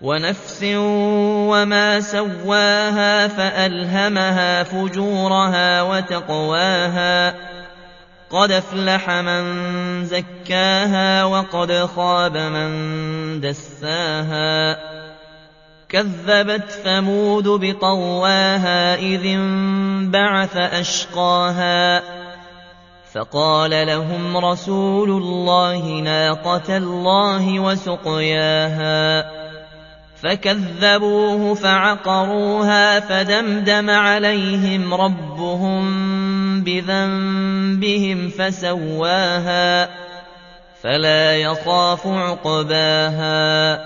ونفس وما سواها فألهمها فجورها وتقواها قد أفلح من زكاها وقد خاب من دساها كذبت ثمود بطواها إذ انبعث أشقاها فقال لهم رسول الله ناقة الله وسقياها فكذبوه فعقروها فدمدم عليهم ربهم بذنبهم فسواها فلا يخاف عقباها